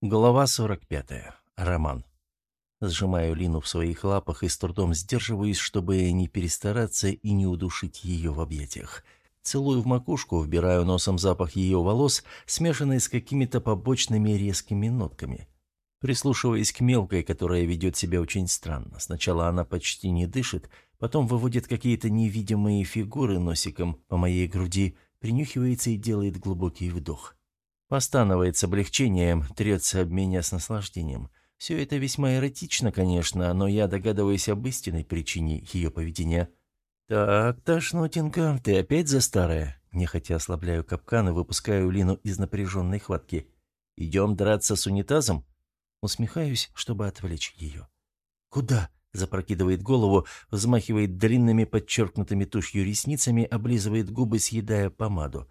Глава 45. Роман. Сжимаю Лину в своих лапах и с трудом сдерживаюсь, чтобы не перестараться и не удушить ее в объятиях. Целую в макушку, вбираю носом запах ее волос, смешанный с какими-то побочными резкими нотками. Прислушиваясь к мелкой, которая ведет себя очень странно. Сначала она почти не дышит, потом выводит какие-то невидимые фигуры носиком по моей груди, принюхивается и делает глубокий вдох. Постанывает с облегчением, трется об меня с наслаждением. Все это весьма эротично, конечно, но я догадываюсь об истинной причине ее поведения. «Так, тошнотинка, ты опять за старое?» Нехотя ослабляю капкан и выпускаю Лину из напряженной хватки. «Идем драться с унитазом?» Усмехаюсь, чтобы отвлечь ее. «Куда?» — запрокидывает голову, взмахивает длинными подчеркнутыми тушью ресницами, облизывает губы, съедая помаду.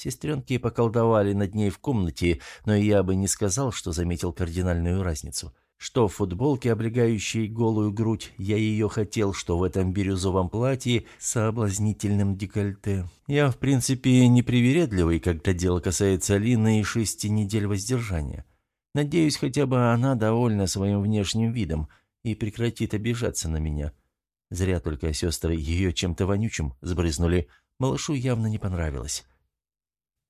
Сестренки поколдовали над ней в комнате, но я бы не сказал, что заметил кардинальную разницу. Что в футболке, облегающей голую грудь, я ее хотел, что в этом бирюзовом платье с соблазнительным декольте. Я, в принципе, непривередливый, когда дело касается Лины и шести недель воздержания. Надеюсь, хотя бы она довольна своим внешним видом и прекратит обижаться на меня. Зря только сестры ее чем-то вонючим сбрызнули. Малышу явно не понравилось.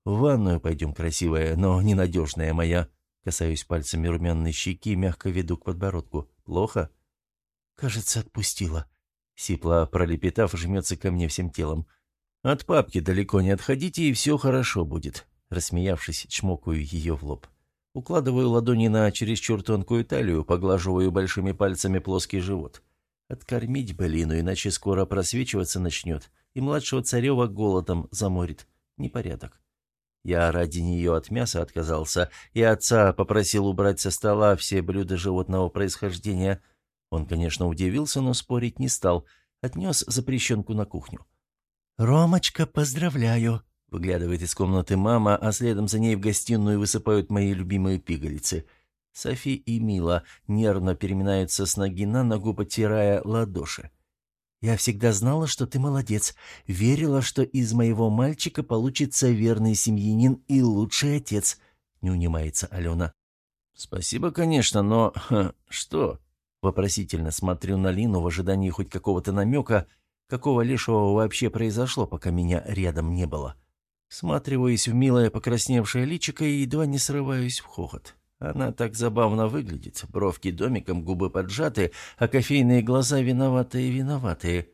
В ванную пойдем, красивая, но ненадежная моя. Касаюсь пальцами румяной щеки, мягко веду к подбородку. Плохо? Кажется, отпустила. Сипла, пролепетав, жмется ко мне всем телом. От папки далеко не отходите, и все хорошо будет. Рассмеявшись, чмокаю ее в лоб. Укладываю ладони на чересчур тонкую талию, поглаживаю большими пальцами плоский живот. Откормить Белину, иначе скоро просвечиваться начнет, и младшего царева голодом заморит. Непорядок. Я ради нее от мяса отказался, и отца попросил убрать со стола все блюда животного происхождения. Он, конечно, удивился, но спорить не стал. Отнес запрещенку на кухню. «Ромочка, поздравляю!» — выглядывает из комнаты мама, а следом за ней в гостиную высыпают мои любимые пигалицы. Софи и Мила нервно переминаются с ноги на ногу, потирая ладоши. Я всегда знала, что ты молодец. Верила, что из моего мальчика получится верный семьянин и лучший отец», — не унимается Алена. «Спасибо, конечно, но... Ха, что?» Вопросительно смотрю на Лину в ожидании хоть какого-то намека, какого лишего вообще произошло, пока меня рядом не было. Сматриваюсь в милое покрасневшее личико и едва не срываюсь в хохот. Она так забавно выглядит, бровки домиком, губы поджаты, а кофейные глаза виноватые-виноватые.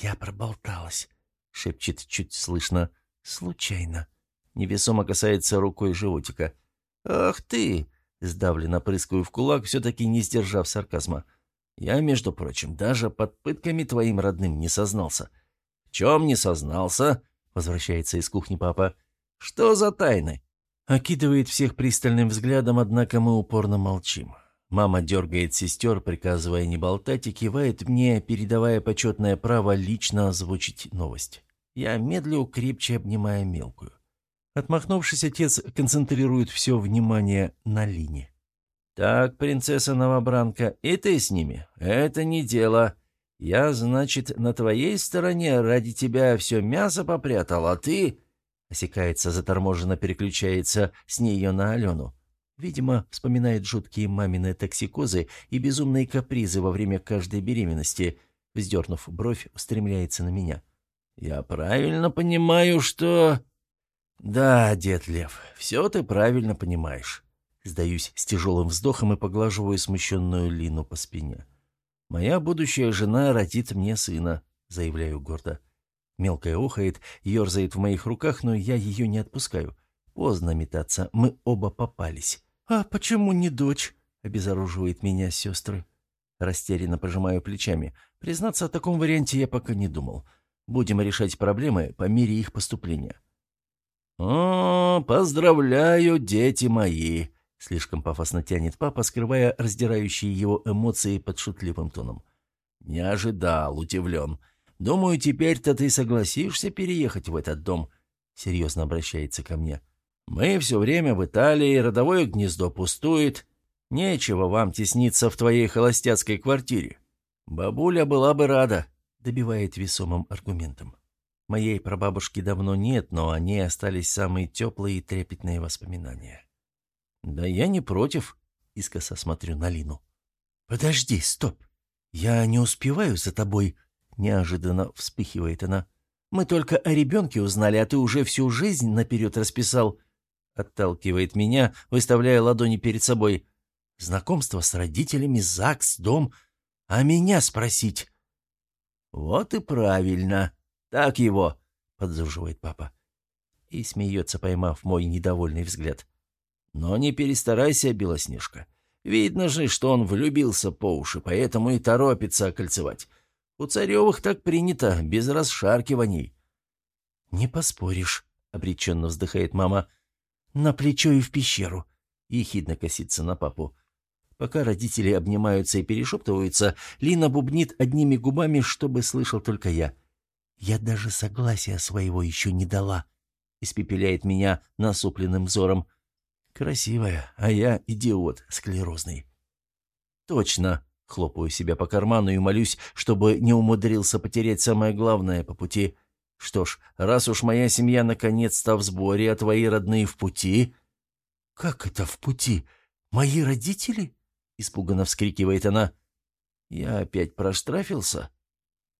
«Я проболталась», — шепчет чуть слышно. «Случайно». Невесомо касается рукой животика. «Ах ты!» — сдавленно прыскаю в кулак, все-таки не сдержав сарказма. «Я, между прочим, даже под пытками твоим родным не сознался». «В чем не сознался?» — возвращается из кухни папа. «Что за тайны?» Окидывает всех пристальным взглядом, однако мы упорно молчим. Мама дергает сестер, приказывая не болтать, и кивает мне, передавая почетное право лично озвучить новость. Я медлю, крепче обнимая мелкую. Отмахнувшись, отец концентрирует все внимание на Лине. «Так, принцесса-новобранка, и ты с ними. Это не дело. Я, значит, на твоей стороне ради тебя все мясо попрятал, а ты...» Осекается, заторможенно переключается с нее на Алену. Видимо, вспоминает жуткие мамины токсикозы и безумные капризы во время каждой беременности. Вздернув бровь, устремляется на меня. «Я правильно понимаю, что...» «Да, дед Лев, все ты правильно понимаешь». Сдаюсь с тяжелым вздохом и поглаживаю смущенную Лину по спине. «Моя будущая жена родит мне сына», — заявляю гордо. Мелкая охает, ерзает в моих руках, но я ее не отпускаю. Поздно метаться, мы оба попались. «А почему не дочь?» — обезоруживает меня сестры. Растерянно пожимаю плечами. Признаться, о таком варианте я пока не думал. Будем решать проблемы по мере их поступления. «О, поздравляю, дети мои!» — слишком пафосно тянет папа, скрывая раздирающие его эмоции под шутливым тоном. «Не ожидал, удивлен. Думаю, теперь-то ты согласишься переехать в этот дом», — серьезно обращается ко мне. «Мы все время в Италии, родовое гнездо пустует. Нечего вам тесниться в твоей холостяцкой квартире. Бабуля была бы рада», — добивает весомым аргументом. Моей прабабушки давно нет, но они остались самые теплые и трепетные воспоминания. «Да я не против», — искоса смотрю на Лину. «Подожди, стоп. Я не успеваю за тобой», — неожиданно вспыхивает она. «Мы только о ребенке узнали, а ты уже всю жизнь наперед расписал». Отталкивает меня, выставляя ладони перед собой. «Знакомство с родителями, ЗАГС, дом. А меня спросить?» «Вот и правильно. Так его», — подзуживает папа. И смеется, поймав мой недовольный взгляд. «Но не перестарайся, Белоснежка. Видно же, что он влюбился по уши, поэтому и торопится окольцевать. У Царевых так принято, без расшаркиваний». «Не поспоришь», — обреченно вздыхает мама. «На плечо и в пещеру», — ехидно косится на папу. Пока родители обнимаются и перешептываются, Лина бубнит одними губами, чтобы слышал только я. «Я даже согласия своего еще не дала», — испепеляет меня насупленным взором. Красивая, а я идиот склерозный. Точно. Хлопаю себя по карману и молюсь, чтобы не умудрился потерять самое главное по пути. Что ж, раз уж моя семья наконец-то в сборе, а твои родные в пути... Как это в пути? Мои родители? Испуганно вскрикивает она. Я опять проштрафился?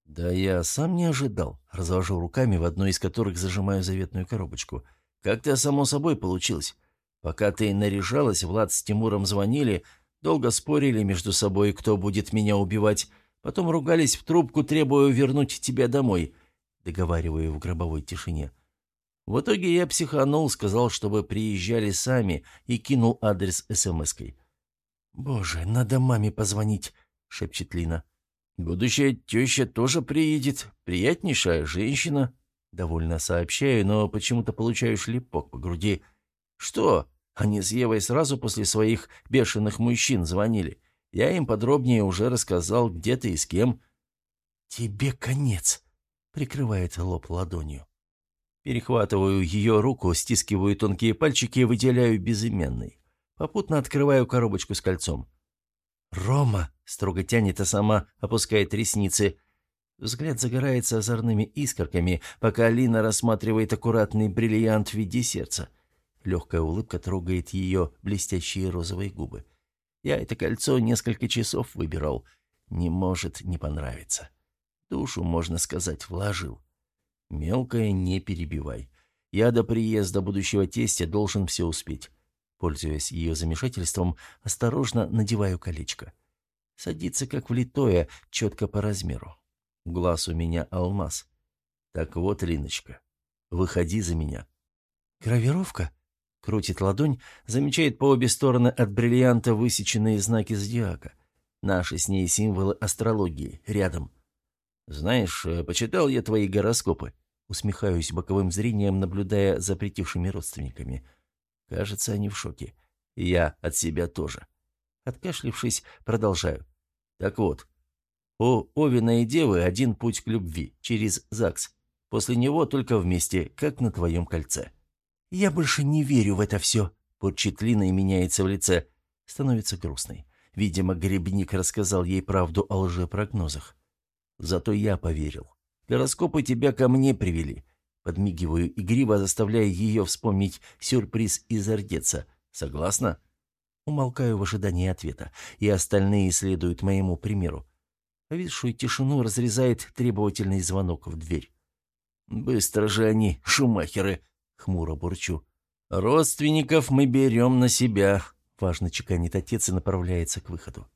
Да я сам не ожидал. Развожу руками, в одной из которых зажимаю заветную коробочку. Как-то само собой получилось. Пока ты наряжалась, Влад с Тимуром звонили, долго спорили между собой, кто будет меня убивать. Потом ругались в трубку, требуя вернуть тебя домой. Договариваю в гробовой тишине. В итоге я психанул, сказал, чтобы приезжали сами, и кинул адрес смс-кой. «Боже, надо маме позвонить», — шепчет Лина. «Будущая теща тоже приедет. Приятнейшая женщина», — довольно сообщаю, но почему-то получаю шлепок по груди. «Что?» Они с Евой сразу после своих бешеных мужчин звонили. Я им подробнее уже рассказал, где ты и с кем. «Тебе конец», — прикрывает лоб ладонью. Перехватываю ее руку, стискиваю тонкие пальчики и выделяю безыменный. Попутно открываю коробочку с кольцом. «Рома!» — строго тянет, а сама опускает ресницы. Взгляд загорается озорными искорками, пока Алина рассматривает аккуратный бриллиант в виде сердца. Легкая улыбка трогает ее блестящие розовые губы. Я это кольцо несколько часов выбирал. Не может не понравиться. Душу, можно сказать, вложил. Мелкое не перебивай. Я до приезда будущего тестя должен все успеть. Пользуясь ее замешательством, осторожно надеваю колечко. Садится как влитое, четко по размеру. Глаз у меня алмаз. Так вот, Линочка, выходи за меня. Гравировка? Крутит ладонь, замечает по обе стороны от бриллианта высеченные знаки зодиака. Наши с ней символы астрологии, рядом. «Знаешь, э, почитал я твои гороскопы», усмехаюсь боковым зрением, наблюдая за притихшими родственниками. Кажется, они в шоке. Я от себя тоже. Откашлившись, продолжаю. Так вот, у Овина и Девы один путь к любви, через ЗАГС. После него только вместе, как на твоем кольце. «Я больше не верю в это все», — бурчит Лина и меняется в лице. Становится грустной. Видимо, грибник рассказал ей правду о лжепрогнозах. Зато я поверил. Гороскопы тебя ко мне привели. Подмигиваю игриво, заставляя ее вспомнить сюрприз из Ордеца. Согласна? Умолкаю в ожидании ответа, и остальные следуют моему примеру. Повисшую тишину разрезает требовательный звонок в дверь. «Быстро же они, шумахеры!» — хмуро бурчу. «Родственников мы берем на себя», — важно чеканит отец и направляется к выходу.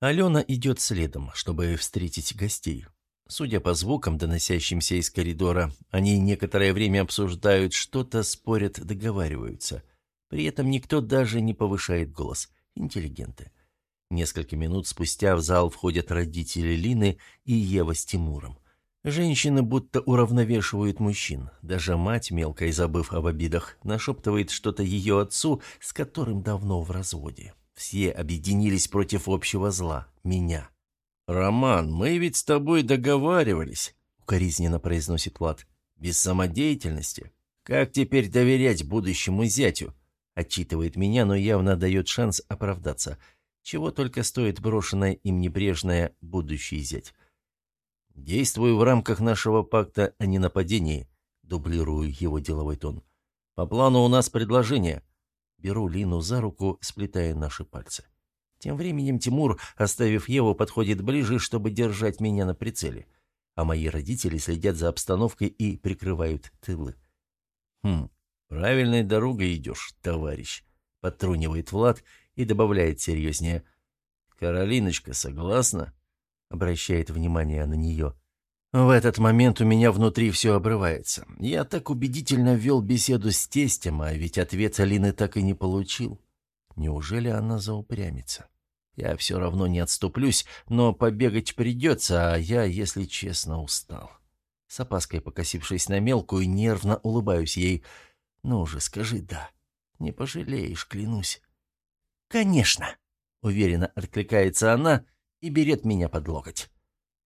Алена идет следом, чтобы встретить гостей. Судя по звукам, доносящимся из коридора, они некоторое время обсуждают что-то, спорят, договариваются. При этом никто даже не повышает голос. Интеллигенты. Несколько минут спустя в зал входят родители Лины и Ева с Тимуром. Женщины будто уравновешивают мужчин. Даже мать, мелко и забыв об обидах, нашептывает что-то ее отцу, с которым давно в разводе. Все объединились против общего зла — меня. «Роман, мы ведь с тобой договаривались», — укоризненно произносит Влад. «Без самодеятельности. Как теперь доверять будущему зятю?» Отчитывает меня, но явно дает шанс оправдаться. Чего только стоит брошенное им небрежное «будущий зять». «Действую в рамках нашего пакта о ненападении», — дублирую его деловой тон. «По плану у нас предложение. Беру Лину за руку, сплетая наши пальцы. Тем временем Тимур, оставив Еву, подходит ближе, чтобы держать меня на прицеле. А мои родители следят за обстановкой и прикрывают тылы. «Хм, правильной дорогой идешь, товарищ», — подтрунивает Влад и добавляет серьезнее. «Каролиночка, согласна?» — обращает внимание на нее. В этот момент у меня внутри все обрывается. Я так убедительно вел беседу с тестем, а ведь ответ Алины так и не получил. Неужели она заупрямится? Я все равно не отступлюсь, но побегать придется, а я, если честно, устал. С опаской покосившись на мелкую, нервно улыбаюсь ей. «Ну уже скажи «да». Не пожалеешь, клянусь». «Конечно!» — уверенно откликается она и берет меня под локоть.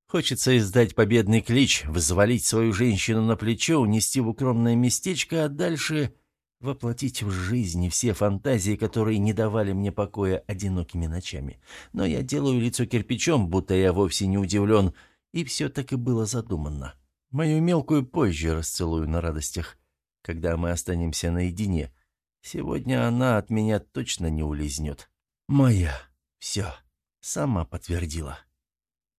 Хочется издать победный клич, взвалить свою женщину на плечо, унести в укромное местечко, а дальше воплотить в жизнь все фантазии, которые не давали мне покоя одинокими ночами. Но я делаю лицо кирпичом, будто я вовсе не удивлен, и все так и было задумано. Мою мелкую позже расцелую на радостях, когда мы останемся наедине. Сегодня она от меня точно не улизнет. Моя. Все. Сама подтвердила.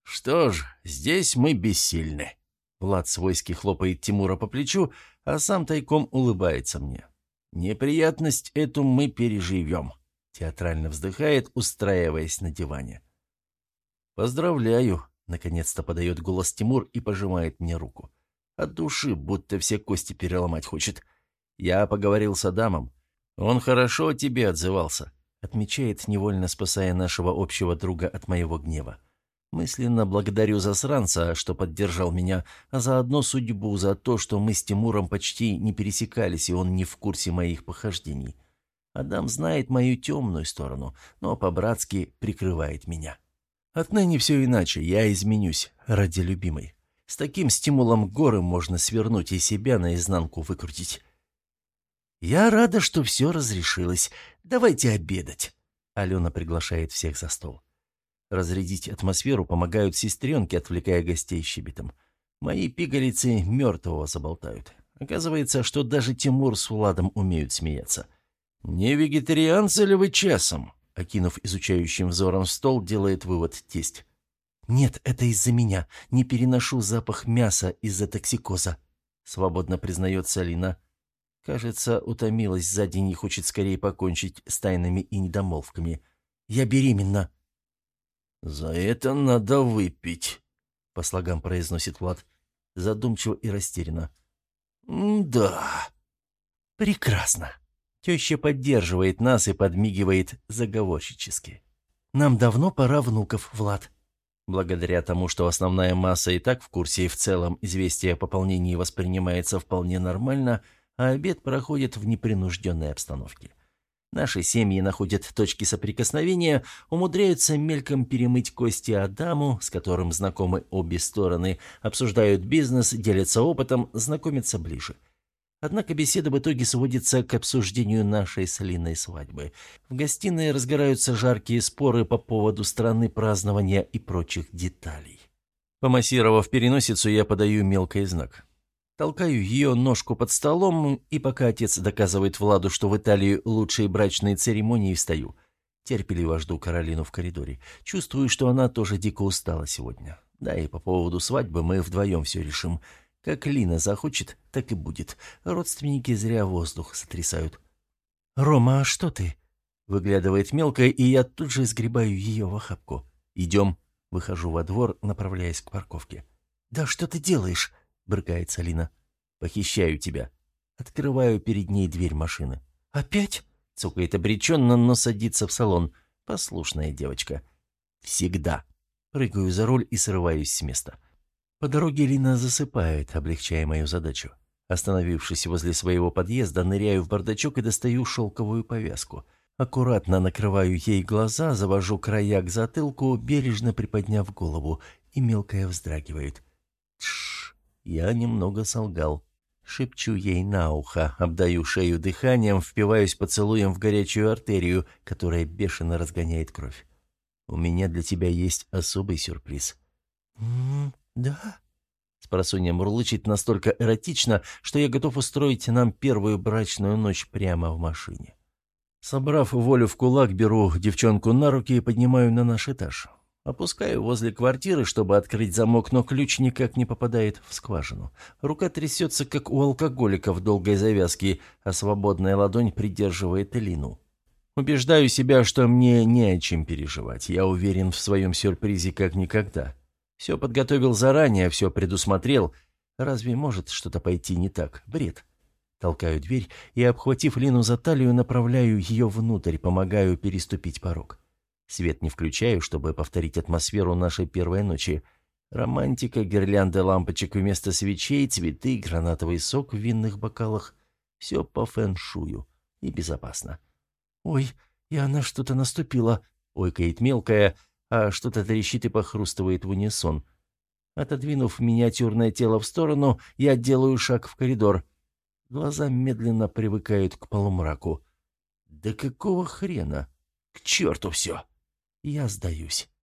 «Что ж, здесь мы бессильны». Влад свойски хлопает Тимура по плечу, а сам тайком улыбается мне. «Неприятность эту мы переживем», — театрально вздыхает, устраиваясь на диване. «Поздравляю», — наконец-то подает голос Тимур и пожимает мне руку. От души, будто все кости переломать хочет. Я поговорил с Адамом. Он хорошо о тебе отзывался, отмечает, невольно спасая нашего общего друга от моего гнева. Мысленно благодарю засранца, что поддержал меня, а заодно судьбу за то, что мы с Тимуром почти не пересекались, и он не в курсе моих похождений. Адам знает мою темную сторону, но по-братски прикрывает меня. Отныне все иначе, я изменюсь ради любимой. С таким стимулом горы можно свернуть и себя наизнанку выкрутить. «Я рада, что все разрешилось. Давайте обедать». Алена приглашает всех за стол. Разрядить атмосферу помогают сестренки, отвлекая гостей щебетом. Мои пигалицы мертвого заболтают. Оказывается, что даже Тимур с Владом умеют смеяться. «Не вегетарианцы ли вы часом?» Окинув изучающим взором стол, делает вывод тесть. «Нет, это из-за меня. Не переношу запах мяса из-за токсикоза», — свободно признается Алина. Кажется, утомилась за день и хочет скорее покончить с тайнами и недомолвками. «Я беременна», «За это надо выпить», — по слогам произносит Влад, задумчиво и растерянно. «Да». «Прекрасно». Теща поддерживает нас и подмигивает заговорщически. «Нам давно пора внуков, Влад». Благодаря тому, что основная масса и так в курсе и в целом известие о пополнении воспринимается вполне нормально, а обед проходит в непринужденной обстановке. Наши семьи находят точки соприкосновения, умудряются мельком перемыть кости Адаму, с которым знакомы обе стороны, обсуждают бизнес, делятся опытом, знакомятся ближе. Однако беседа в итоге сводится к обсуждению нашей с Линой свадьбы. В гостиной разгораются жаркие споры по поводу страны празднования и прочих деталей. Помассировав переносицу, я подаю мелкий знак. Толкаю ее ножку под столом, и пока отец доказывает Владу, что в Италии лучшие брачные церемонии, встаю. Терпеливо жду Каролину в коридоре. Чувствую, что она тоже дико устала сегодня. Да и по поводу свадьбы мы вдвоем все решим. Как Лина захочет, так и будет. Родственники зря воздух сотрясают. «Рома, а что ты?» Выглядывает мелкая, и я тут же сгребаю ее в охапку. «Идем». Выхожу во двор, направляясь к парковке. «Да что ты делаешь?» Брыкает Салина. «Похищаю тебя». Открываю перед ней дверь машины. «Опять?» — цукает обреченно, но садится в салон. Послушная девочка. «Всегда». Прыгаю за руль и срываюсь с места. По дороге Лина засыпает, облегчая мою задачу. Остановившись возле своего подъезда, ныряю в бардачок и достаю шелковую повязку. Аккуратно накрываю ей глаза, завожу края к затылку, бережно приподняв голову, и мелкая вздрагивает. Я немного солгал. Шепчу ей на ухо, обдаю шею дыханием, впиваюсь поцелуем в горячую артерию, которая бешено разгоняет кровь. У меня для тебя есть особый сюрприз. «М -м, да?» Спросонья мурлычет настолько эротично, что я готов устроить нам первую брачную ночь прямо в машине. Собрав волю в кулак, беру девчонку на руки и поднимаю на наш этаж. Опускаю возле квартиры, чтобы открыть замок, но ключ никак не попадает в скважину. Рука трясется, как у алкоголика в долгой завязке, а свободная ладонь придерживает Элину. Убеждаю себя, что мне не о чем переживать. Я уверен в своем сюрпризе как никогда. Все подготовил заранее, все предусмотрел. Разве может что-то пойти не так? Бред. Толкаю дверь и, обхватив Лину за талию, направляю ее внутрь, помогаю переступить порог. Свет не включаю, чтобы повторить атмосферу нашей первой ночи. Романтика, гирлянды лампочек вместо свечей, цветы, гранатовый сок в винных бокалах. Все по фэн-шую и безопасно. «Ой, и она что-то наступила», — ойкает мелкая, а что-то трещит и похрустывает в унисон. Отодвинув миниатюрное тело в сторону, я делаю шаг в коридор. Глаза медленно привыкают к полумраку. «Да какого хрена? К черту все!» Я сдаюсь.